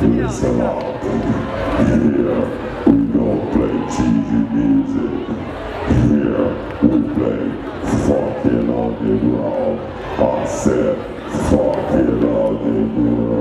It's a. Here, we don't play cheesy music. Here, we play fucking underground. I said, fucking underground.